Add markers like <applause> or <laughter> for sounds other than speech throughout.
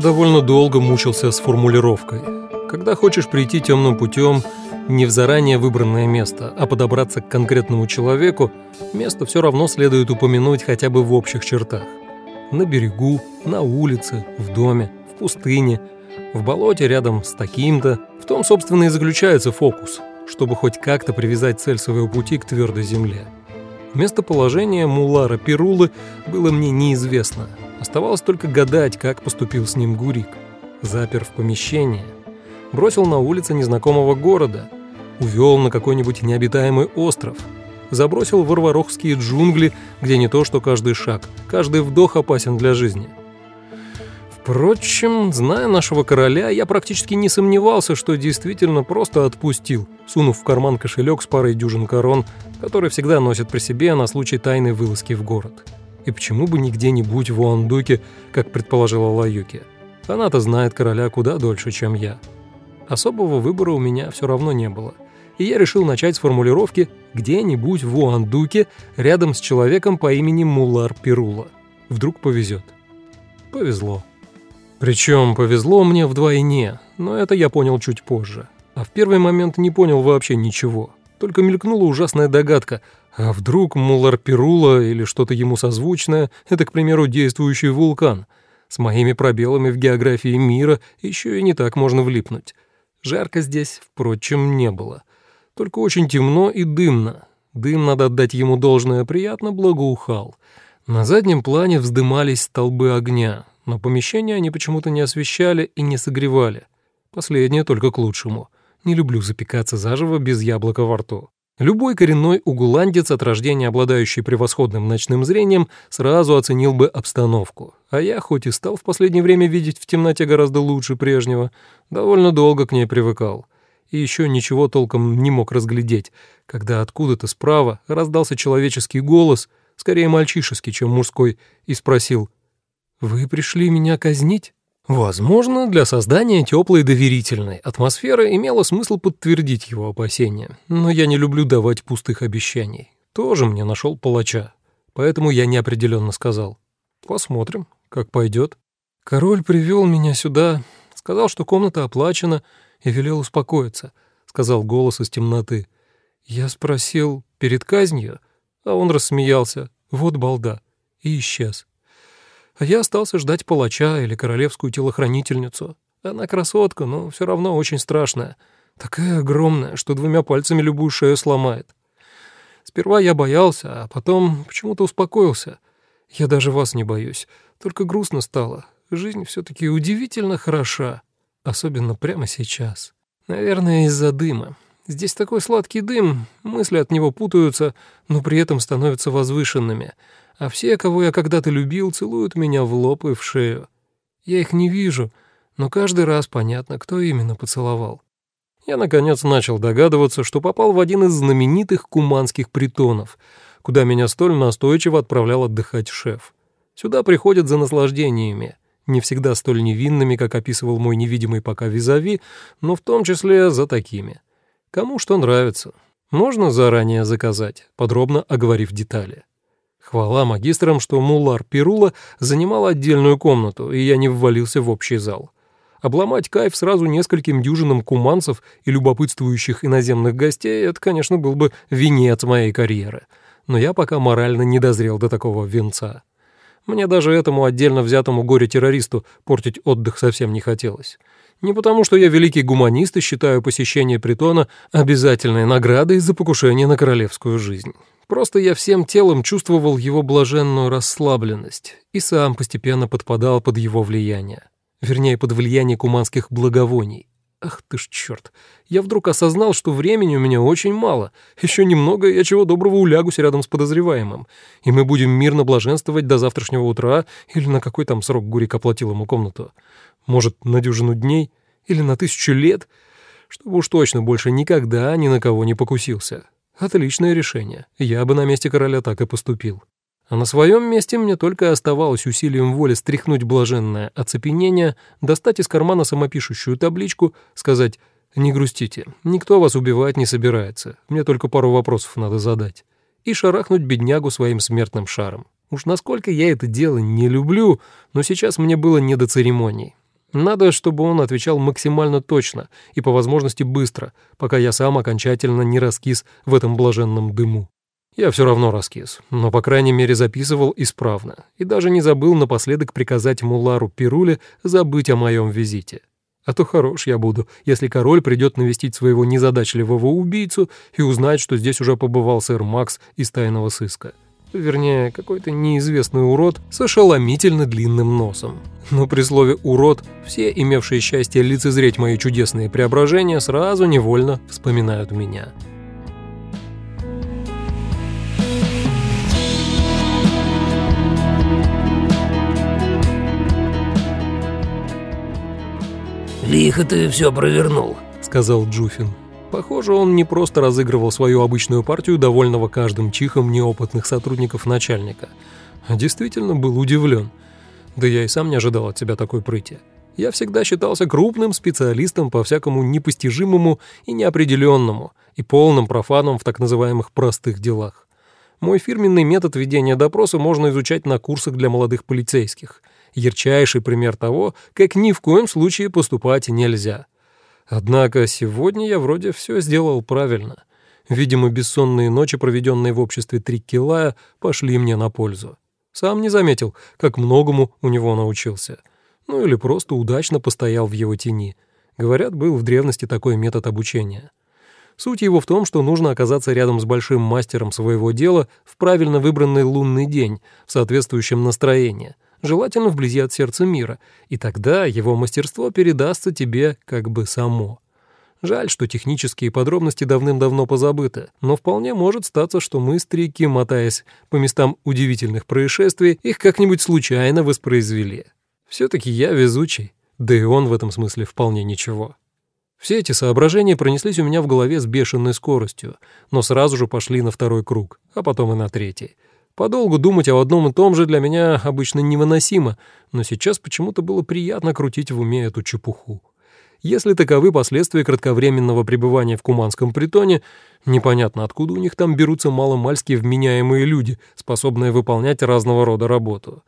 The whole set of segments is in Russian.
Довольно долго мучился с формулировкой. Когда хочешь прийти темным путем, не в заранее выбранное место, а подобраться к конкретному человеку, место все равно следует упомянуть хотя бы в общих чертах. На берегу, на улице, в доме, в пустыне, в болоте рядом с таким-то. В том, собственно, и заключается фокус, чтобы хоть как-то привязать цель своего пути к твердой земле. Местоположение Мулара Перулы было мне неизвестно. Оставалось только гадать, как поступил с ним Гурик. Запер в помещение, бросил на улице незнакомого города, увел на какой-нибудь необитаемый остров, забросил в Варварохские джунгли, где не то что каждый шаг, каждый вдох опасен для жизни. Впрочем, зная нашего короля, я практически не сомневался, что действительно просто отпустил, сунув в карман кошелек с парой дюжин корон, который всегда носит при себе на случай тайной вылазки в город. И почему бы не где-нибудь в Уандуке, как предположила Лаюки? Она-то знает короля куда дольше, чем я. Особого выбора у меня все равно не было – и я решил начать с формулировки «где-нибудь в Уандуке рядом с человеком по имени Мулар Пирула». Вдруг повезет. Повезло. Причем повезло мне вдвойне, но это я понял чуть позже. А в первый момент не понял вообще ничего. Только мелькнула ужасная догадка. А вдруг Мулар Пирула или что-то ему созвучное – это, к примеру, действующий вулкан. С моими пробелами в географии мира еще и не так можно влипнуть. Жарко здесь, впрочем, не было. Только очень темно и дымно. Дым, надо отдать ему должное, приятно благоухал. На заднем плане вздымались столбы огня, но помещение они почему-то не освещали и не согревали. Последнее только к лучшему. Не люблю запекаться заживо без яблока во рту. Любой коренной угуландец от рождения, обладающий превосходным ночным зрением, сразу оценил бы обстановку. А я, хоть и стал в последнее время видеть в темноте гораздо лучше прежнего, довольно долго к ней привыкал и еще ничего толком не мог разглядеть, когда откуда-то справа раздался человеческий голос, скорее мальчишеский, чем мужской, и спросил «Вы пришли меня казнить?» Возможно, для создания теплой доверительной атмосферы имело смысл подтвердить его опасения, но я не люблю давать пустых обещаний. Тоже мне нашел палача, поэтому я неопределенно сказал «Посмотрим, как пойдет». Король привел меня сюда, сказал, что комната оплачена, и велел успокоиться», — сказал голос из темноты. Я спросил, перед казнью, а он рассмеялся, вот балда, и исчез. А я остался ждать палача или королевскую телохранительницу. Она красотка, но все равно очень страшная. Такая огромная, что двумя пальцами любую шею сломает. Сперва я боялся, а потом почему-то успокоился. Я даже вас не боюсь, только грустно стало. Жизнь все-таки удивительно хороша особенно прямо сейчас. Наверное, из-за дыма. Здесь такой сладкий дым, мысли от него путаются, но при этом становятся возвышенными, а все, кого я когда-то любил, целуют меня в лоб и в шею. Я их не вижу, но каждый раз понятно, кто именно поцеловал. Я, наконец, начал догадываться, что попал в один из знаменитых куманских притонов, куда меня столь настойчиво отправлял отдыхать шеф. Сюда приходят за наслаждениями — не всегда столь невинными, как описывал мой невидимый пока визави, но в том числе за такими. Кому что нравится. Можно заранее заказать, подробно оговорив детали. Хвала магистрам, что Мулар Пирула занимал отдельную комнату, и я не ввалился в общий зал. Обломать кайф сразу нескольким дюжинам куманцев и любопытствующих иноземных гостей — это, конечно, был бы венец моей карьеры. Но я пока морально не дозрел до такого венца. Мне даже этому отдельно взятому горе-террористу портить отдых совсем не хотелось. Не потому, что я великий гуманист и считаю посещение притона обязательной наградой за покушение на королевскую жизнь. Просто я всем телом чувствовал его блаженную расслабленность и сам постепенно подпадал под его влияние. Вернее, под влияние куманских благовоний. Ах ты ж черт! Я вдруг осознал, что времени у меня очень мало. Еще немного, я чего доброго улягусь рядом с подозреваемым. И мы будем мирно блаженствовать до завтрашнего утра или на какой там срок Гурик оплатил ему комнату. Может, на дюжину дней или на тысячу лет, чтобы уж точно больше никогда ни на кого не покусился. Отличное решение. Я бы на месте короля так и поступил. А на своем месте мне только оставалось усилием воли стряхнуть блаженное оцепенение, достать из кармана самопишущую табличку, сказать «Не грустите, никто вас убивать не собирается, мне только пару вопросов надо задать» и шарахнуть беднягу своим смертным шаром. Уж насколько я это дело не люблю, но сейчас мне было не до церемоний. Надо, чтобы он отвечал максимально точно и по возможности быстро, пока я сам окончательно не раскис в этом блаженном дыму. Я все равно раскис, но, по крайней мере, записывал исправно и даже не забыл напоследок приказать Мулару Пируле забыть о моем визите. А то хорош я буду, если король придет навестить своего незадачливого убийцу и узнает, что здесь уже побывал сэр Макс из тайного сыска. Вернее, какой-то неизвестный урод с ошеломительно длинным носом. Но при слове «урод» все, имевшие счастье лицезреть мои чудесные преображения, сразу невольно вспоминают меня. «Лихо ты все провернул», — сказал Джуфин. Похоже, он не просто разыгрывал свою обычную партию довольного каждым чихом неопытных сотрудников начальника, а действительно был удивлен. Да я и сам не ожидал от тебя такой прыти. Я всегда считался крупным специалистом по всякому непостижимому и неопределенному, и полным профаном в так называемых простых делах. Мой фирменный метод ведения допроса можно изучать на курсах для молодых полицейских — ярчайший пример того, как ни в коем случае поступать нельзя. Однако сегодня я вроде все сделал правильно. Видимо, бессонные ночи, проведенные в обществе Триккилая, пошли мне на пользу. Сам не заметил, как многому у него научился. Ну или просто удачно постоял в его тени. Говорят, был в древности такой метод обучения. Суть его в том, что нужно оказаться рядом с большим мастером своего дела в правильно выбранный лунный день, в соответствующем настроении — желательно вблизи от сердца мира, и тогда его мастерство передастся тебе как бы само. Жаль, что технические подробности давным-давно позабыты, но вполне может статься, что мы, старики, мотаясь по местам удивительных происшествий, их как-нибудь случайно воспроизвели. Все-таки я везучий, да и он в этом смысле вполне ничего. Все эти соображения пронеслись у меня в голове с бешеной скоростью, но сразу же пошли на второй круг, а потом и на третий — Подолгу думать о одном и том же для меня обычно невыносимо, но сейчас почему-то было приятно крутить в уме эту чепуху. Если таковы последствия кратковременного пребывания в Куманском притоне, непонятно, откуда у них там берутся маломальски вменяемые люди, способные выполнять разного рода работу.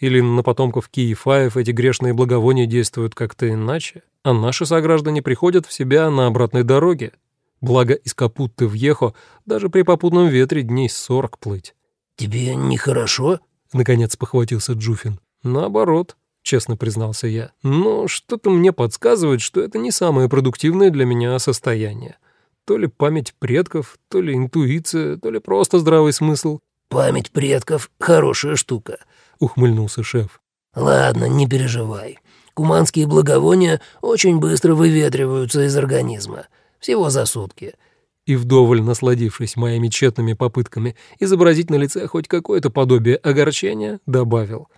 Или на потомков Киефаев эти грешные благовония действуют как-то иначе, а наши сограждане приходят в себя на обратной дороге. Благо из Капутты в Ехо даже при попутном ветре дней сорок плыть. «Тебе нехорошо?» — наконец похватился Джуфин. «Наоборот», — честно признался я. «Но что-то мне подсказывает, что это не самое продуктивное для меня состояние. То ли память предков, то ли интуиция, то ли просто здравый смысл». «Память предков — хорошая штука», — ухмыльнулся шеф. «Ладно, не переживай. Куманские благовония очень быстро выветриваются из организма. Всего за сутки и, вдоволь насладившись моими тщетными попытками изобразить на лице хоть какое-то подобие огорчения, добавил.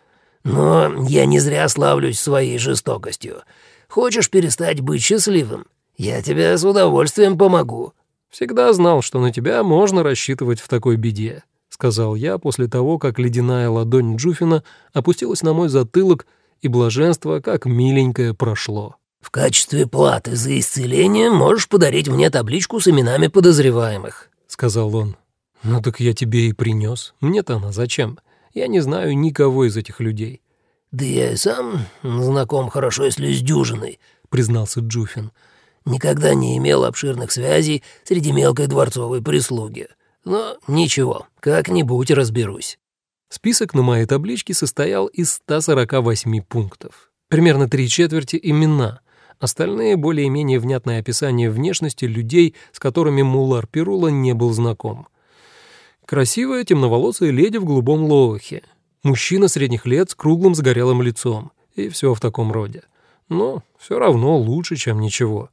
«Но я не зря славлюсь своей жестокостью. Хочешь перестать быть счастливым? Я тебе с удовольствием помогу». «Всегда знал, что на тебя можно рассчитывать в такой беде», — сказал я после того, как ледяная ладонь Джуфина опустилась на мой затылок, и блаженство, как миленькое, прошло. В качестве платы за исцеление можешь подарить мне табличку с именами подозреваемых», — сказал он. «Ну так я тебе и принес. Мне-то она зачем? Я не знаю никого из этих людей». «Да я и сам знаком хорошо, если с дюжиной», — признался Джуфин. «Никогда не имел обширных связей среди мелкой дворцовой прислуги. Но ничего, как-нибудь разберусь». Список на моей табличке состоял из 148 пунктов. Примерно три четверти имена, Остальные — более-менее внятное описание внешности людей, с которыми Муллар Перула не был знаком. Красивая темноволосая леди в голубом лоухе. Мужчина средних лет с круглым загорелым лицом. И все в таком роде. Но все равно лучше, чем ничего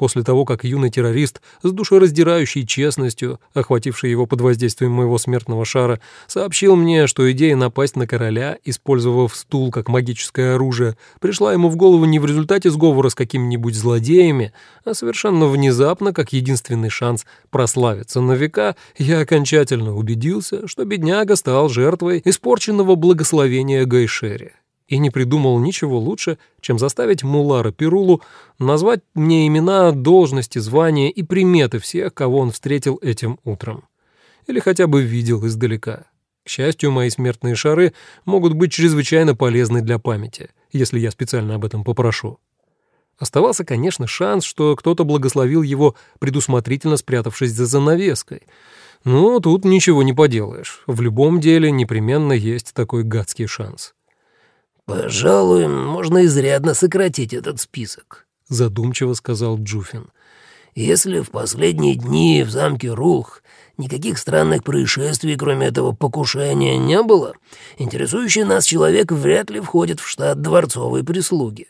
после того, как юный террорист с душераздирающей честностью, охвативший его под воздействием моего смертного шара, сообщил мне, что идея напасть на короля, использовав стул как магическое оружие, пришла ему в голову не в результате сговора с какими-нибудь злодеями, а совершенно внезапно, как единственный шанс прославиться на века, я окончательно убедился, что бедняга стал жертвой испорченного благословения Гайшери и не придумал ничего лучше, чем заставить Мулара Перулу назвать мне имена, должности, звания и приметы всех, кого он встретил этим утром. Или хотя бы видел издалека. К счастью, мои смертные шары могут быть чрезвычайно полезны для памяти, если я специально об этом попрошу. Оставался, конечно, шанс, что кто-то благословил его, предусмотрительно спрятавшись за занавеской. Но тут ничего не поделаешь. В любом деле непременно есть такой гадский шанс. «Пожалуй, можно изрядно сократить этот список», — задумчиво сказал Джуфин. «Если в последние дни в замке Рух никаких странных происшествий, кроме этого покушения, не было, интересующий нас человек вряд ли входит в штат дворцовой прислуги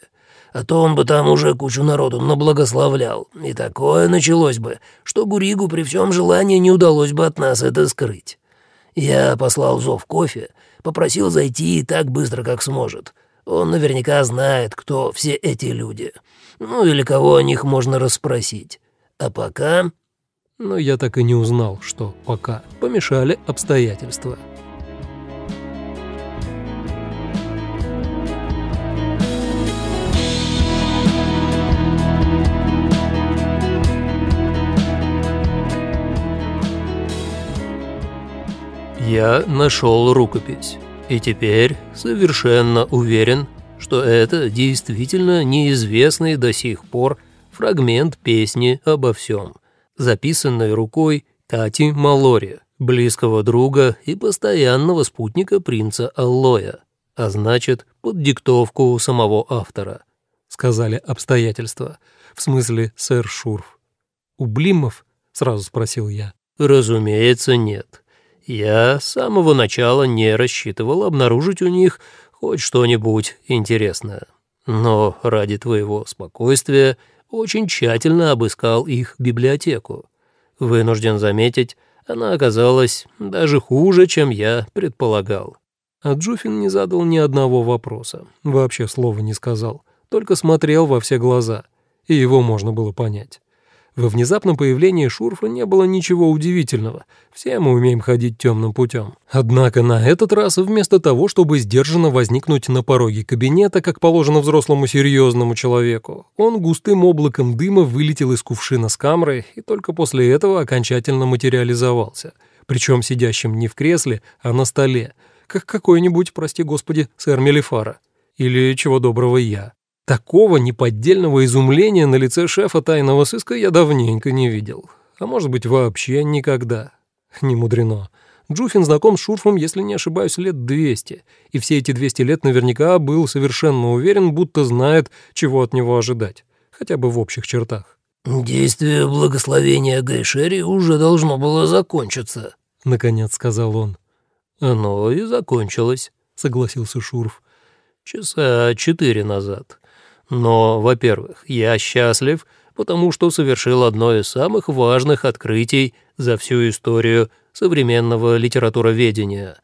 а то он бы там уже кучу народу наблагословлял. И такое началось бы, что Гуригу при всем желании не удалось бы от нас это скрыть. Я послал зов кофе, попросил зайти так быстро, как сможет. Он наверняка знает, кто все эти люди. Ну или кого о них можно расспросить. А пока... Но я так и не узнал, что пока помешали обстоятельства. Я нашел рукопись, и теперь совершенно уверен, что это действительно неизвестный до сих пор фрагмент песни обо всем, записанной рукой Тати Малори, близкого друга и постоянного спутника принца Аллоя, а значит, под диктовку самого автора, сказали обстоятельства, в смысле сэр Шурф. «У Блимов?» — сразу спросил я. «Разумеется, нет. Я с самого начала не рассчитывал обнаружить у них хоть что-нибудь интересное. Но ради твоего спокойствия очень тщательно обыскал их библиотеку. Вынужден заметить, она оказалась даже хуже, чем я предполагал. А Джуфин не задал ни одного вопроса, вообще слова не сказал, только смотрел во все глаза, и его можно было понять. Во внезапном появлении Шурфа не было ничего удивительного. Все мы умеем ходить темным путем. Однако на этот раз вместо того, чтобы сдержанно возникнуть на пороге кабинета, как положено взрослому серьезному человеку, он густым облаком дыма вылетел из кувшина с камрой и только после этого окончательно материализовался. Причем сидящим не в кресле, а на столе, как какой-нибудь, прости господи, сэр Мелифара. Или, чего доброго, я. Такого неподдельного изумления на лице шефа тайного сыска я давненько не видел. А может быть, вообще никогда. Не мудрено. Джуфин знаком с Шурфом, если не ошибаюсь, лет 200, и все эти 200 лет наверняка был совершенно уверен, будто знает, чего от него ожидать, хотя бы в общих чертах. «Действие благословения Гайшери уже должно было закончиться», — наконец сказал он. «Оно и закончилось», — согласился Шурф. «Часа четыре назад. Но, во-первых, я счастлив, потому что совершил одно из самых важных открытий за всю историю современного литературоведения.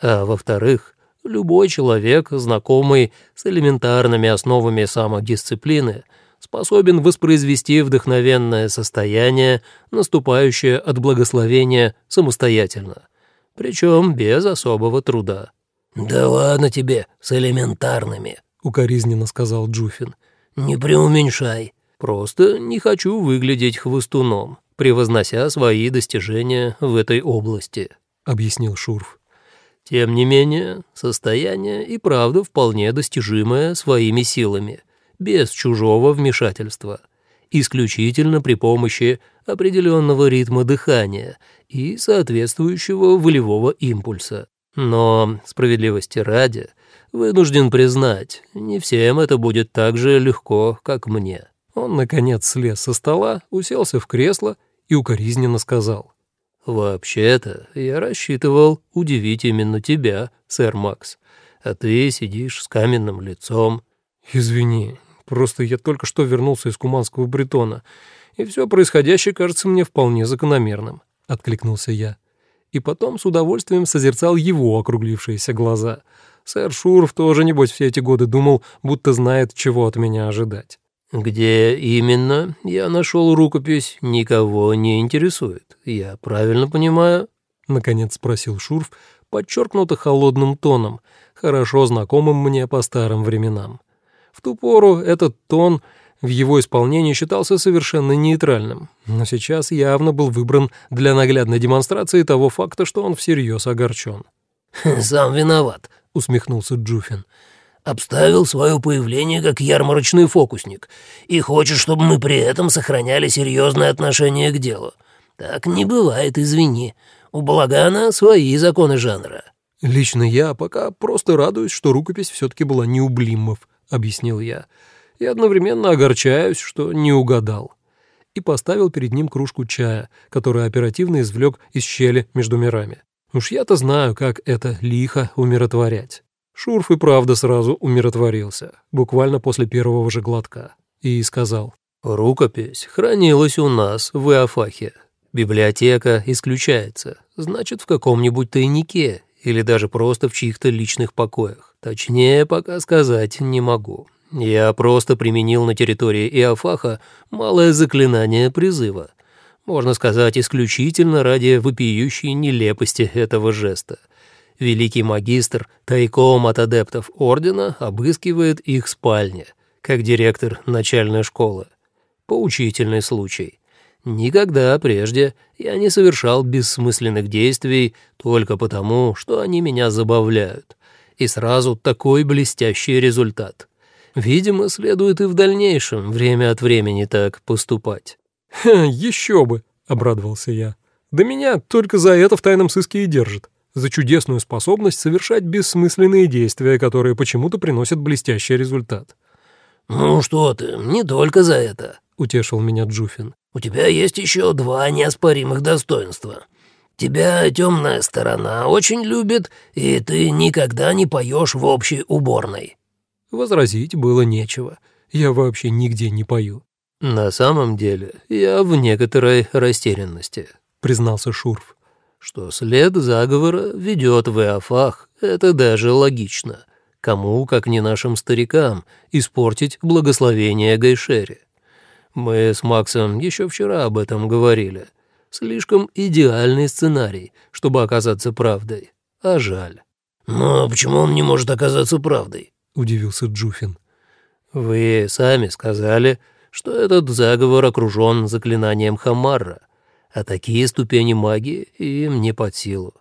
А во-вторых, любой человек, знакомый с элементарными основами самодисциплины, способен воспроизвести вдохновенное состояние, наступающее от благословения самостоятельно, причем без особого труда. «Да ладно тебе с элементарными», — укоризненно сказал Джуфин. «Не преуменьшай. Просто не хочу выглядеть хвостуном, превознося свои достижения в этой области», — объяснил Шурф. «Тем не менее, состояние и правда вполне достижимое своими силами, без чужого вмешательства, исключительно при помощи определенного ритма дыхания и соответствующего волевого импульса. Но, справедливости ради, — Вынужден признать, не всем это будет так же легко, как мне». Он, наконец, слез со стола, уселся в кресло и укоризненно сказал. «Вообще-то я рассчитывал удивить именно тебя, сэр Макс, а ты сидишь с каменным лицом». «Извини, просто я только что вернулся из Куманского бретона, и все происходящее кажется мне вполне закономерным», — откликнулся я. И потом с удовольствием созерцал его округлившиеся глаза — Сэр Шурф тоже, небось, все эти годы думал, будто знает, чего от меня ожидать. «Где именно я нашел рукопись, никого не интересует. Я правильно понимаю?» — наконец спросил Шурф, подчеркнуто холодным тоном, хорошо знакомым мне по старым временам. В ту пору этот тон в его исполнении считался совершенно нейтральным, но сейчас явно был выбран для наглядной демонстрации того факта, что он всерьез огорчен. <laughs> «Сам виноват», — усмехнулся Джуфин. обставил свое появление как ярмарочный фокусник и хочет, чтобы мы при этом сохраняли серьезное отношение к делу. Так не бывает, извини. У балагана свои законы жанра». «Лично я пока просто радуюсь, что рукопись все-таки была не у Блиммов», — объяснил я. «И одновременно огорчаюсь, что не угадал». И поставил перед ним кружку чая, которую оперативно извлек из щели между мирами. Уж я-то знаю, как это лихо умиротворять. Шурф и правда сразу умиротворился, буквально после первого же глотка, и сказал. «Рукопись хранилась у нас в Иофахе. Библиотека исключается, значит, в каком-нибудь тайнике или даже просто в чьих-то личных покоях. Точнее, пока сказать не могу. Я просто применил на территории Иофаха малое заклинание призыва — можно сказать, исключительно ради вопиющей нелепости этого жеста. Великий магистр тайком от адептов ордена обыскивает их спальни, как директор начальной школы. Поучительный случай. Никогда прежде я не совершал бессмысленных действий только потому, что они меня забавляют. И сразу такой блестящий результат. Видимо, следует и в дальнейшем время от времени так поступать. «Еще бы!» — обрадовался я. «Да меня только за это в тайном сыске и держат. За чудесную способность совершать бессмысленные действия, которые почему-то приносят блестящий результат». «Ну что ты, не только за это», — утешил меня Джуфин. «У тебя есть еще два неоспоримых достоинства. Тебя темная сторона очень любит, и ты никогда не поешь в общей уборной». Возразить было нечего. Я вообще нигде не пою. «На самом деле я в некоторой растерянности», — признался Шурф. «Что след заговора ведет в Эофах, это даже логично. Кому, как не нашим старикам, испортить благословение Гайшери? Мы с Максом еще вчера об этом говорили. Слишком идеальный сценарий, чтобы оказаться правдой. А жаль». «Но почему он не может оказаться правдой?» — удивился Джуфин. «Вы сами сказали, что этот заговор окружен заклинанием Хамарра, а такие ступени магии им не под силу.